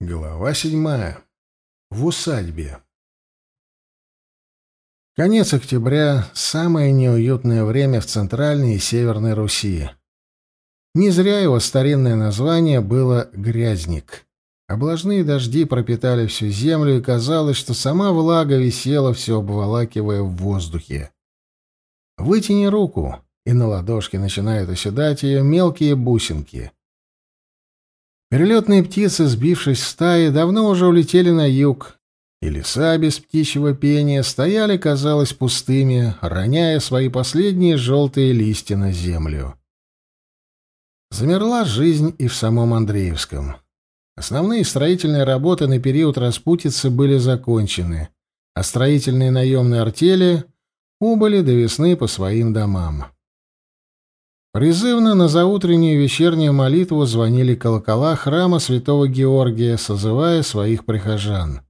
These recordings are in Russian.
Глава седьмая. В усадьбе. Конец октября — самое неуютное время в Центральной и Северной Руси. Не зря его старинное название было «грязник». Облажные дожди пропитали всю землю, и казалось, что сама влага висела, все обволакивая в воздухе. Вытяни руку, и на ладошке начинают оседать ее мелкие бусинки — Перелетные птицы, сбившись в стаи, давно уже улетели на юг, и леса без птичьего пения стояли, казалось, пустыми, роняя свои последние желтые листья на землю. Замерла жизнь и в самом Андреевском. Основные строительные работы на период распутицы были закончены, а строительные наемные артели убыли до весны по своим домам. Призывно на заутреннюю и вечернюю молитву звонили колокола храма святого Георгия, созывая своих прихожан.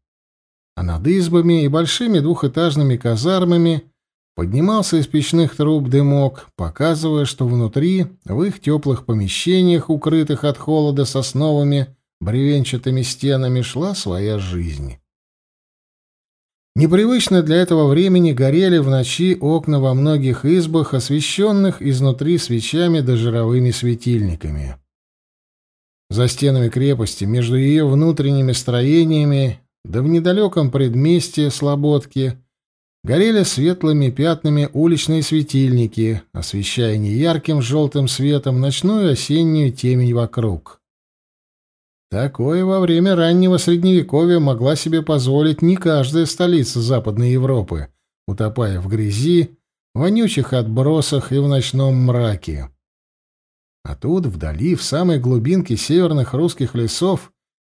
А над избами и большими двухэтажными казармами поднимался из печных труб дымок, показывая, что внутри, в их теплых помещениях, укрытых от холода сосновыми бревенчатыми стенами, шла своя жизнь. Непривычно для этого времени горели в ночи окна во многих избах, освещенных изнутри свечами да жировыми светильниками. За стенами крепости, между ее внутренними строениями, да в недалеком предместье Слободки, горели светлыми пятнами уличные светильники, освещая неярким желтым светом ночную осеннюю темень вокруг. Такое во время раннего Средневековья могла себе позволить не каждая столица Западной Европы, утопая в грязи, вонючих отбросах и в ночном мраке. А тут, вдали, в самой глубинке северных русских лесов,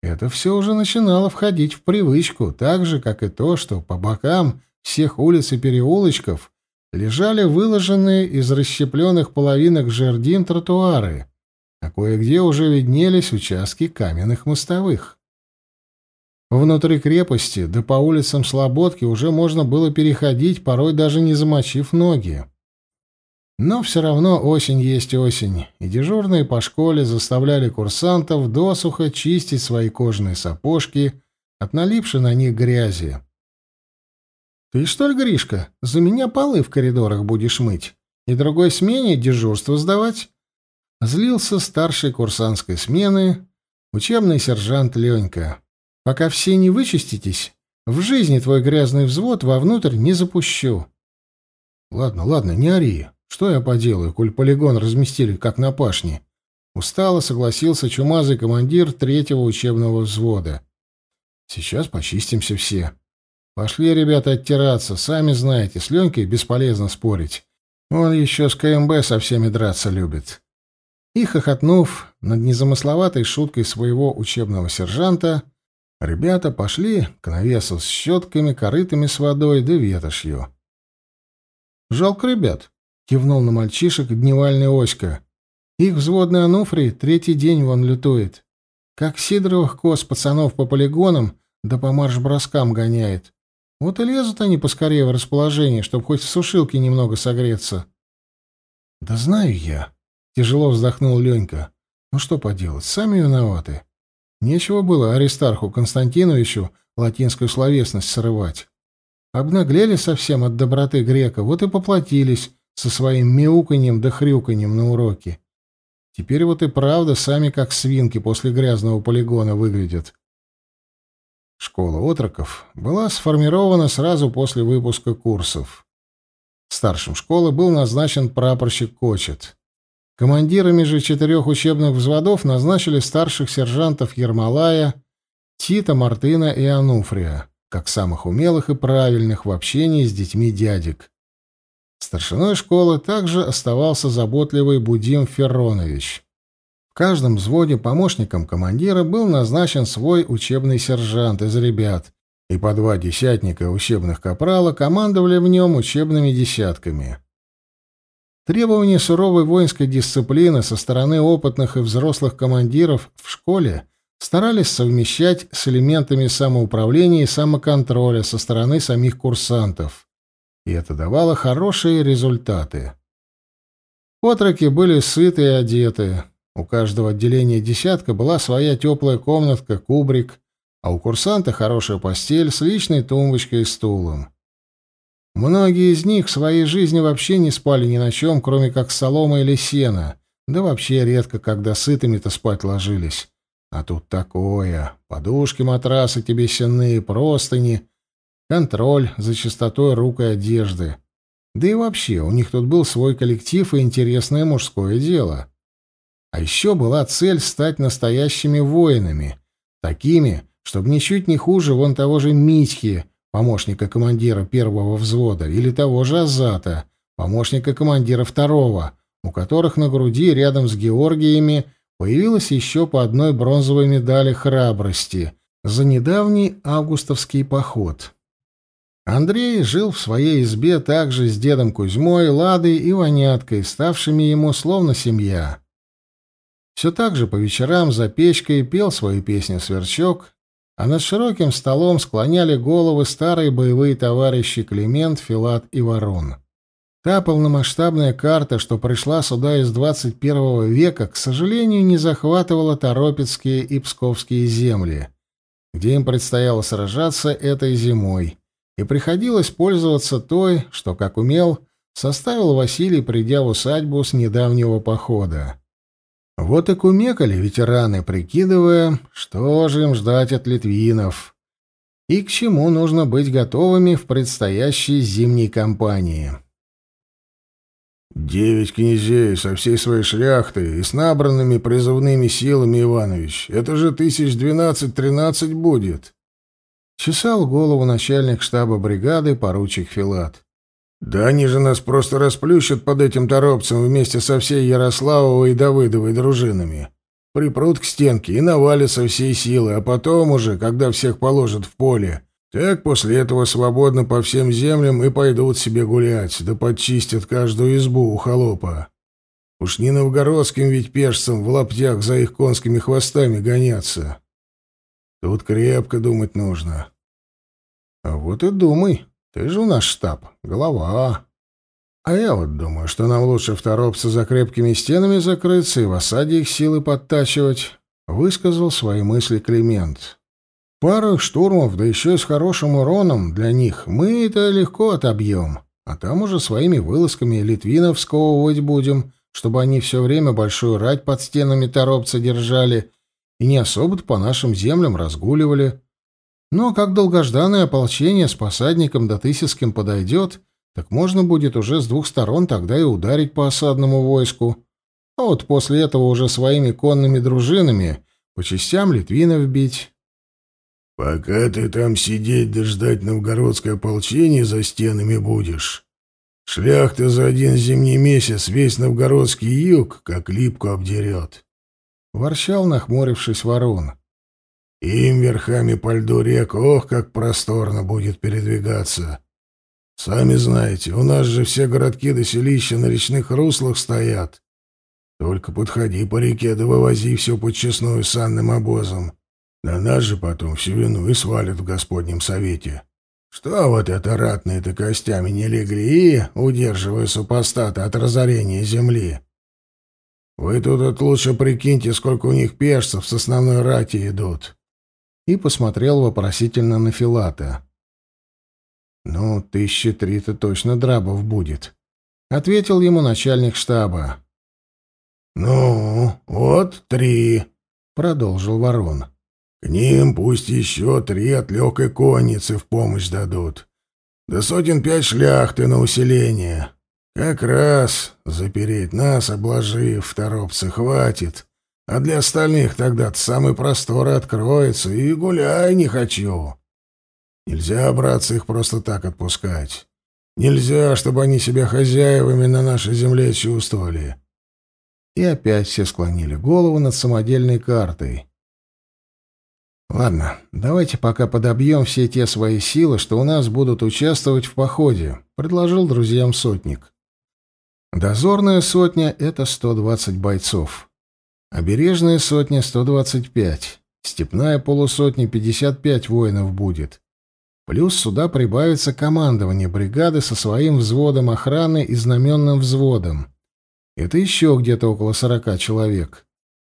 это все уже начинало входить в привычку, так же, как и то, что по бокам всех улиц и переулочков лежали выложенные из расщепленных половинок жердин тротуары, а кое-где уже виднелись участки каменных мостовых. Внутри крепости, да по улицам Слободки уже можно было переходить, порой даже не замочив ноги. Но все равно осень есть осень, и дежурные по школе заставляли курсантов досуха чистить свои кожаные сапожки от налипшей на них грязи. «Ты что ли, Гришка, за меня полы в коридорах будешь мыть и другой смене дежурство сдавать?» Злился старший курсантской смены учебный сержант Ленька. «Пока все не вычиститесь, в жизни твой грязный взвод вовнутрь не запущу». «Ладно, ладно, не ори. Что я поделаю, коль полигон разместили, как на пашне?» Устало согласился чумазый командир третьего учебного взвода. «Сейчас почистимся все. Пошли, ребята, оттираться. Сами знаете, с Ленькой бесполезно спорить. Он еще с КМБ со всеми драться любит». И, хохотнув над незамысловатой шуткой своего учебного сержанта, ребята пошли к навесу с щетками, корытами с водой да ветошью. «Жалко ребят», — кивнул на мальчишек дневальный Оська. «Их взводный Ануфрий третий день вон лютует. Как сидоровых коз пацанов по полигонам да по марш-броскам гоняет. Вот и лезут они поскорее в расположение, чтобы хоть в сушилке немного согреться». «Да знаю я», Тяжело вздохнул Ленька. Ну что поделать, сами виноваты. Нечего было Аристарху Константиновичу латинскую словесность срывать. Обнаглели совсем от доброты грека, вот и поплатились со своим мяуканьем да хрюканьем на уроке. Теперь вот и правда сами как свинки после грязного полигона выглядят. Школа отроков была сформирована сразу после выпуска курсов. Старшим школы был назначен прапорщик Кочет. Командирами же четырех учебных взводов назначили старших сержантов Ермолая, Тита, Мартына и Ануфрия, как самых умелых и правильных в общении с детьми дядек. Старшиной школы также оставался заботливый Будим Ферронович. В каждом взводе помощником командира был назначен свой учебный сержант из ребят, и по два десятника учебных капрала командовали в нем учебными десятками. Требования суровой воинской дисциплины со стороны опытных и взрослых командиров в школе старались совмещать с элементами самоуправления и самоконтроля со стороны самих курсантов. И это давало хорошие результаты. Отроки были сыты и одеты. У каждого отделения десятка была своя теплая комнатка, кубрик, а у курсанта хорошая постель с личной тумбочкой и стулом. Многие из них в своей жизни вообще не спали ни на чем, кроме как солома или сена, да вообще редко, когда сытыми-то спать ложились. А тут такое. Подушки, матрасы тебе сенные, простыни, контроль за чистотой рук и одежды. Да и вообще, у них тут был свой коллектив и интересное мужское дело. А еще была цель стать настоящими воинами, такими, чтобы ничуть не хуже вон того же Митьки, помощника командира первого взвода, или того же Азата, помощника командира второго, у которых на груди рядом с Георгиями появилась еще по одной бронзовой медали храбрости за недавний августовский поход. Андрей жил в своей избе также с дедом Кузьмой, Ладой и Воняткой, ставшими ему словно семья. Все так же по вечерам за печкой пел свою песню «Сверчок», а над широким столом склоняли головы старые боевые товарищи Климент, Филат и Ворон. Та полномасштабная карта, что пришла сюда из 21 века, к сожалению, не захватывала Торопецкие и Псковские земли, где им предстояло сражаться этой зимой, и приходилось пользоваться той, что, как умел, составил Василий, придя в усадьбу с недавнего похода. Вот и кумекали ветераны, прикидывая, что же им ждать от литвинов и к чему нужно быть готовыми в предстоящей зимней кампании. «Девять князей со всей своей шляхтой и с набранными призывными силами, Иванович. Это же тысяч двенадцать-тринадцать будет!» Чесал голову начальник штаба бригады поручик Филат. «Да они же нас просто расплющат под этим торопцем вместе со всей Ярославовой и Давыдовой дружинами. Припрут к стенке и навалятся всей силы, а потом уже, когда всех положат в поле, так после этого свободно по всем землям и пойдут себе гулять, да подчистят каждую избу у холопа. Уж не новгородским ведь пешцам в лаптях за их конскими хвостами гоняться. Тут крепко думать нужно. А вот и думай, ты же у нас штаб, голова. А я вот думаю, что нам лучше в за крепкими стенами закрыться и в осаде их силы подтачивать, высказал свои мысли Климент. Пару штурмов, да еще и с хорошим уроном для них, мы это легко отобьем. А там уже своими вылазками литвинов сковывать будем, чтобы они все время большую рать под стенами торопца держали и не особо по нашим землям разгуливали. Но как долгожданное ополчение с посадником до Тысяцким подойдет, так можно будет уже с двух сторон тогда и ударить по осадному войску. А вот после этого уже своими конными дружинами по частям литвинов бить. Пока ты там сидеть да ждать новгородское ополчение за стенами будешь, шляхта за один зимний месяц весь новгородский юг как липку обдерет. Ворчал, нахмурившись, ворон. Им верхами по льду рек, ох, как просторно будет передвигаться. Сами знаете, у нас же все городки до селища на речных руслах стоят. Только подходи по реке да вывози все под честную санным обозом. На нас же потом всю вину и свалят в Господнем Совете. Что вот это ратные-то костями не легли, удерживая супостата от разорения земли? Вы тут вот лучше прикиньте, сколько у них пешцев с основной рати идут. И посмотрел вопросительно на Филата. «Ну, тысячи три-то точно драбов будет», — ответил ему начальник штаба. «Ну, вот три», — продолжил Ворон. К ним пусть еще три от легкой конницы в помощь дадут. Да сотен пять шляхты на усиление. Как раз запереть нас, обложив в хватит. А для остальных тогда-то самый простор откроется, и гуляй не хочу. Нельзя, братцы, их просто так отпускать. Нельзя, чтобы они себя хозяевами на нашей земле чувствовали. И опять все склонили голову над самодельной картой. Ладно, давайте пока подобьем все те свои силы, что у нас будут участвовать в походе, предложил друзьям сотник. Дозорная сотня — это 120 бойцов. Обережная сотня — 125. Степная полусотня — 55 воинов будет. Плюс сюда прибавится командование бригады со своим взводом охраны и знаменным взводом. Это еще где-то около 40 человек.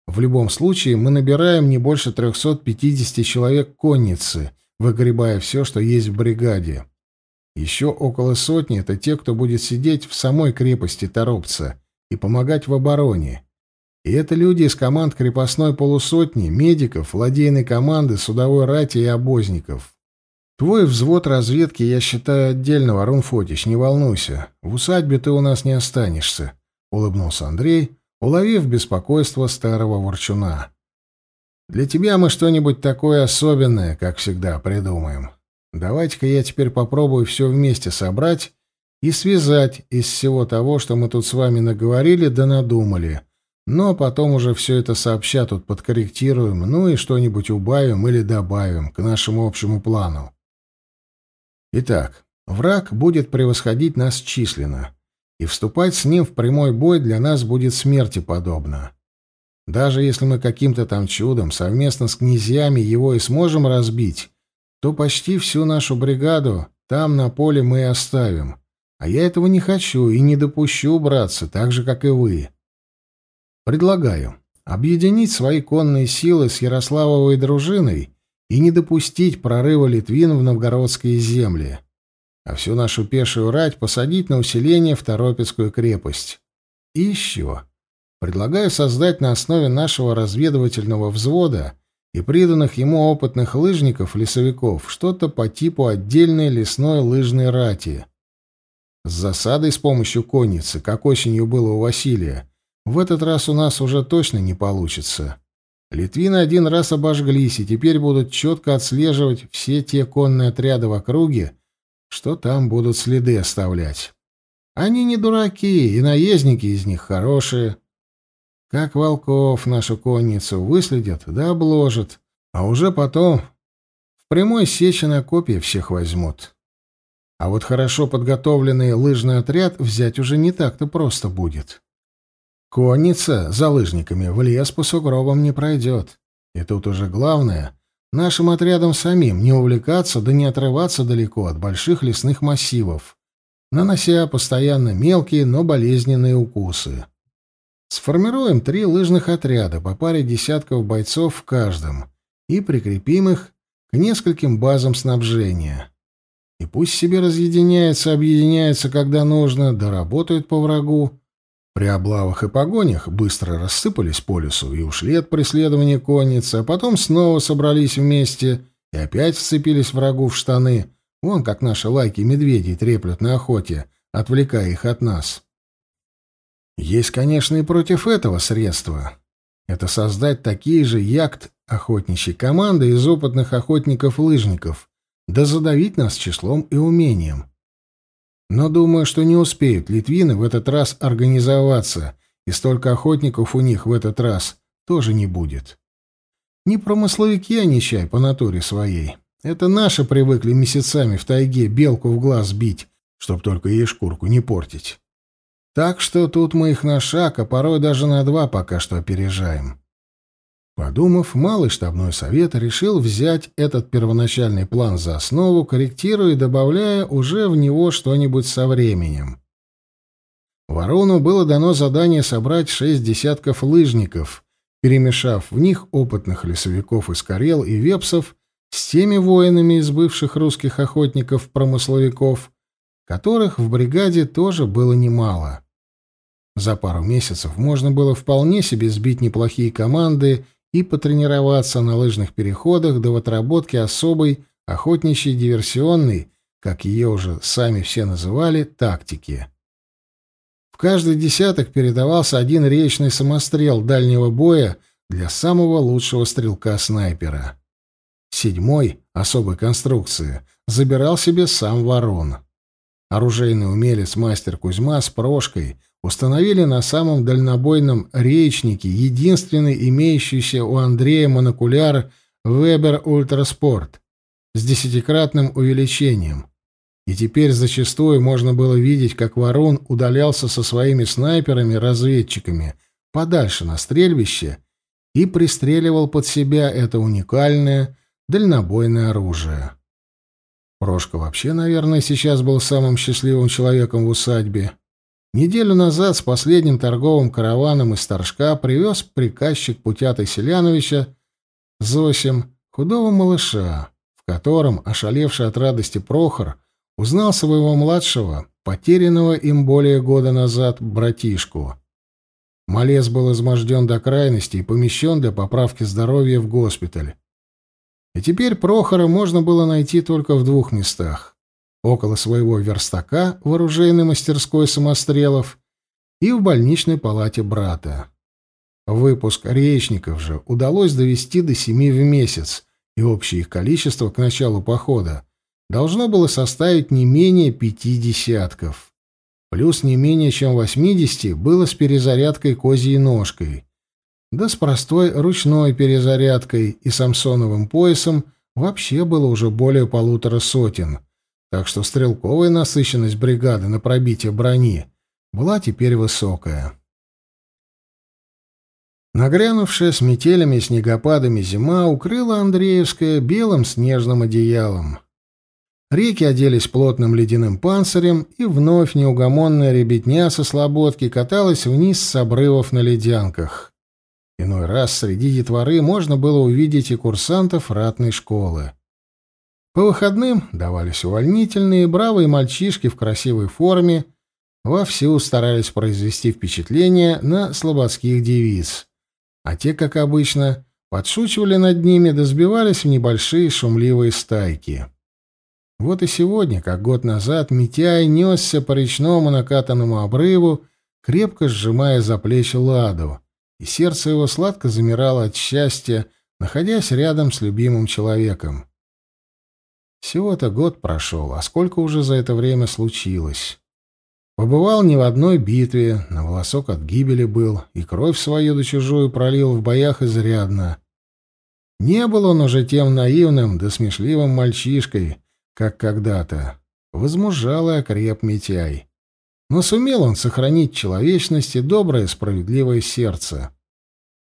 В любом случае мы набираем не больше 350 человек конницы, выгребая все, что есть в бригаде. Еще около сотни — это те, кто будет сидеть в самой крепости Торопца и помогать в обороне. И это люди из команд крепостной полусотни, медиков, ладейной команды, судовой рати и обозников. Твой взвод разведки я считаю отдельно, Варун Фотич, не волнуйся. В усадьбе ты у нас не останешься, — улыбнулся Андрей, уловив беспокойство старого ворчуна. Для тебя мы что-нибудь такое особенное, как всегда, придумаем. Давайте-ка я теперь попробую все вместе собрать и связать из всего того, что мы тут с вами наговорили да надумали. Но потом уже все это сообща тут подкорректируем, ну и что-нибудь убавим или добавим к нашему общему плану. Итак, враг будет превосходить нас численно, и вступать с ним в прямой бой для нас будет смерти подобно. Даже если мы каким-то там чудом совместно с князьями его и сможем разбить, то почти всю нашу бригаду там на поле мы и оставим. А я этого не хочу и не допущу, братцы, так же, как и вы. Предлагаю объединить свои конные силы с Ярославовой дружиной и не допустить прорыва Литвин в новгородские земли, а всю нашу пешую рать посадить на усиление в Торопецкую крепость. И еще. Предлагаю создать на основе нашего разведывательного взвода и приданных ему опытных лыжников-лесовиков что-то по типу отдельной лесной лыжной рати. С засадой с помощью конницы, как осенью было у Василия, в этот раз у нас уже точно не получится. Литвины один раз обожглись и теперь будут четко отслеживать все те конные отряды в округе, что там будут следы оставлять. Они не дураки, и наездники из них хорошие. Как волков нашу конницу выследят да обложат, а уже потом в прямой сече на копья всех возьмут. А вот хорошо подготовленный лыжный отряд взять уже не так-то просто будет. Конница за лыжниками в лес по сугробам не пройдет. И тут уже главное — нашим отрядам самим не увлекаться да не отрываться далеко от больших лесных массивов, нанося постоянно мелкие, но болезненные укусы. Сформируем три лыжных отряда по паре десятков бойцов в каждом и прикрепим их к нескольким базам снабжения. И пусть себе разъединяются, объединяются, когда нужно, да работают по врагу. При облавах и погонях быстро рассыпались по лесу и ушли от преследования конницы, а потом снова собрались вместе и опять вцепились врагу в штаны. Вон как наши лайки медведей треплют на охоте, отвлекая их от нас. Есть, конечно, и против этого средства. Это создать такие же яхт-охотничьи команды из опытных охотников-лыжников, да задавить нас числом и умением. Но думаю, что не успеют литвины в этот раз организоваться, и столько охотников у них в этот раз тоже не будет. Не промысловики они, чай, по натуре своей. Это наши привыкли месяцами в тайге белку в глаз бить, чтоб только ей шкурку не портить. Так что тут мы их на шаг, а порой даже на два пока что опережаем. Подумав, малый штабной совет решил взять этот первоначальный план за основу, корректируя и добавляя уже в него что-нибудь со временем. Ворону было дано задание собрать шесть десятков лыжников, перемешав в них опытных лесовиков из Карел и Вепсов с теми воинами из бывших русских охотников-промысловиков, которых в бригаде тоже было немало. За пару месяцев можно было вполне себе сбить неплохие команды и потренироваться на лыжных переходах до отработки особой охотничьей диверсионной, как ее уже сами все называли, тактики. В каждый десяток передавался один речный самострел дальнего боя для самого лучшего стрелка-снайпера. Седьмой, особой конструкции, забирал себе сам ворон. Оружейный умелец мастер Кузьма с прошкой установили на самом дальнобойном речнике единственный имеющийся у Андрея монокуляр Weber Ультраспорт с десятикратным увеличением. И теперь зачастую можно было видеть, как Ворон удалялся со своими снайперами-разведчиками подальше на стрельбище и пристреливал под себя это уникальное дальнобойное оружие. Прошка вообще, наверное, сейчас был самым счастливым человеком в усадьбе. Неделю назад с последним торговым караваном из Торжка привез приказчик Путятой Селяновича Зосим худого малыша, в котором, ошалевший от радости Прохор, узнал своего младшего, потерянного им более года назад, братишку. Малец был изможден до крайности и помещен для поправки здоровья в госпиталь. И теперь Прохора можно было найти только в двух местах. Около своего верстака в оружейной мастерской самострелов и в больничной палате брата. Выпуск речников же удалось довести до семи в месяц, и общее их количество к началу похода должно было составить не менее пяти десятков. Плюс не менее чем восьмидесяти было с перезарядкой козьей ножкой, да с простой ручной перезарядкой и самсоновым поясом вообще было уже более полутора сотен, так что стрелковая насыщенность бригады на пробитие брони была теперь высокая. Нагрянувшая с метелями и снегопадами зима укрыла Андреевское белым снежным одеялом. Реки оделись плотным ледяным панцирем, и вновь неугомонная ребятня со слободки каталась вниз с обрывов на ледянках. Иной раз среди детворы можно было увидеть и курсантов ратной школы. По выходным давались увольнительные, бравые мальчишки в красивой форме вовсю старались произвести впечатление на слободских девиц, а те, как обычно, подшучивали над ними да сбивались в небольшие шумливые стайки. Вот и сегодня, как год назад, Митяй несся по речному накатанному обрыву, крепко сжимая за плечи ладу, и сердце его сладко замирало от счастья, находясь рядом с любимым человеком. Всего-то год прошел, а сколько уже за это время случилось. Побывал не в одной битве, на волосок от гибели был, и кровь свою да чужую пролил в боях изрядно. Не был он уже тем наивным да смешливым мальчишкой, как когда-то. Возмужал и окреп Митяй. Но сумел он сохранить человечность и доброе справедливое сердце.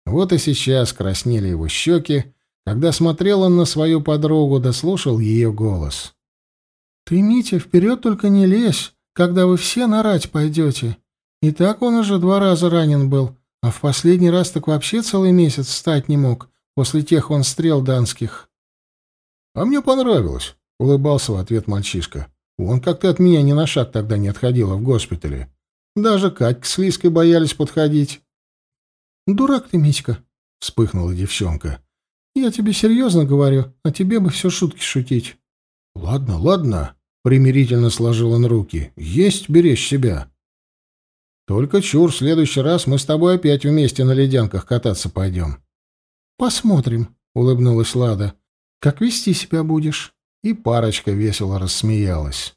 Вот и сейчас краснели его щеки, когда смотрел он на свою подругу, да слушал ее голос. «Ты, Митя, вперед только не лезь, когда вы все нарать пойдете. И так он уже два раза ранен был, а в последний раз так вообще целый месяц встать не мог, после тех он стрел данских». «А мне понравилось», — улыбался в ответ мальчишка. Он как-то от меня ни на шаг тогда не отходила в госпитале. Даже Катька с Лиской боялись подходить. «Дурак ты, Митька!» — вспыхнула девчонка. «Я тебе серьезно говорю, а тебе бы все шутки шутить». «Ладно, ладно», — примирительно сложил он руки. «Есть беречь себя». «Только чур, в следующий раз мы с тобой опять вместе на ледянках кататься пойдем». «Посмотрим», — улыбнулась Лада. «Как вести себя будешь?» и парочка весело рассмеялась.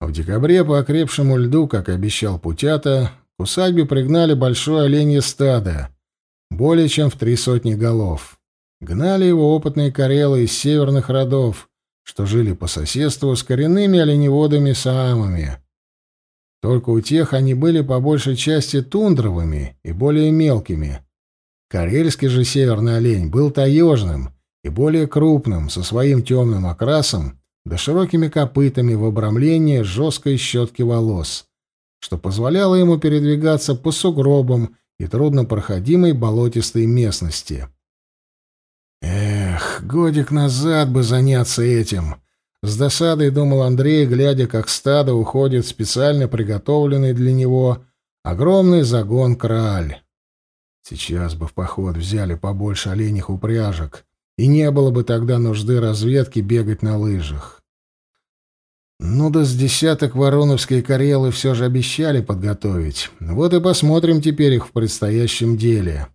В декабре по окрепшему льду, как обещал Путята, к усадьбе пригнали большое оленье стадо, более чем в три сотни голов. Гнали его опытные карелы из северных родов, что жили по соседству с коренными оленеводами-саамами. Только у тех они были по большей части тундровыми и более мелкими. Карельский же северный олень был таежным и более крупным, со своим темным окрасом, да широкими копытами в обрамлении жесткой щетки волос, что позволяло ему передвигаться по сугробам и труднопроходимой болотистой местности. «Эх, годик назад бы заняться этим!» С досадой думал Андрей, глядя, как стадо уходит в специально приготовленный для него огромный загон краль. Сейчас бы в поход взяли побольше оленьих упряжек, и не было бы тогда нужды разведки бегать на лыжах. Ну да с десяток вороновские карелы все же обещали подготовить. Вот и посмотрим теперь их в предстоящем деле.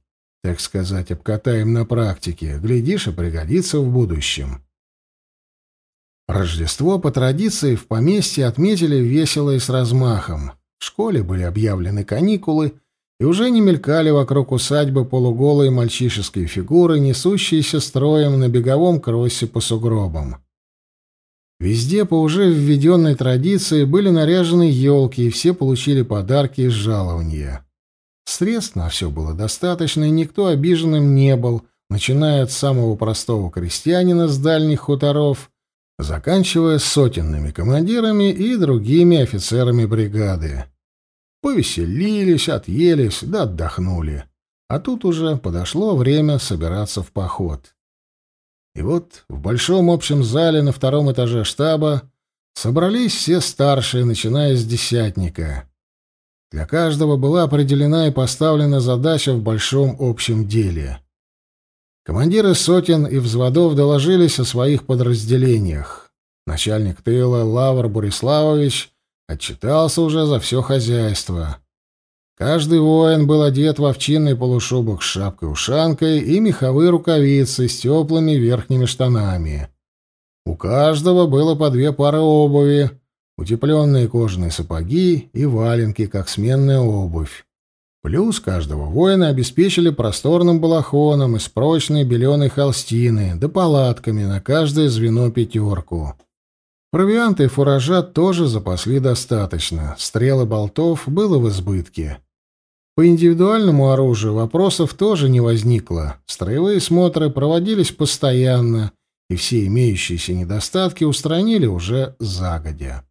Так сказать, обкатаем на практике. Глядишь, и пригодится в будущем. Рождество по традиции в поместье отметили весело и с размахом. В школе были объявлены каникулы — и уже не мелькали вокруг усадьбы полуголые мальчишеские фигуры, несущиеся строем на беговом кроссе по сугробам. Везде по уже введенной традиции были наряжены елки, и все получили подарки из жалования. Средств на все было достаточно, и никто обиженным не был, начиная от самого простого крестьянина с дальних хуторов, заканчивая сотенными командирами и другими офицерами бригады. Повеселились, отъелись, да отдохнули. А тут уже подошло время собираться в поход. И вот в большом общем зале на втором этаже штаба собрались все старшие, начиная с десятника. Для каждого была определена и поставлена задача в большом общем деле. Командиры сотен и взводов доложились о своих подразделениях. Начальник тыла Лавр Бориславович отчитался уже за все хозяйство. Каждый воин был одет в овчинный полушубок с шапкой-ушанкой и меховые рукавицы с теплыми верхними штанами. У каждого было по две пары обуви, утепленные кожаные сапоги и валенки, как сменная обувь. Плюс каждого воина обеспечили просторным балахоном из прочной беленой холстины, да палатками на каждое звено пятерку. Провианты и фуража тоже запасли достаточно, стрелы болтов было в избытке. По индивидуальному оружию вопросов тоже не возникло, строевые смотры проводились постоянно, и все имеющиеся недостатки устранили уже загодя.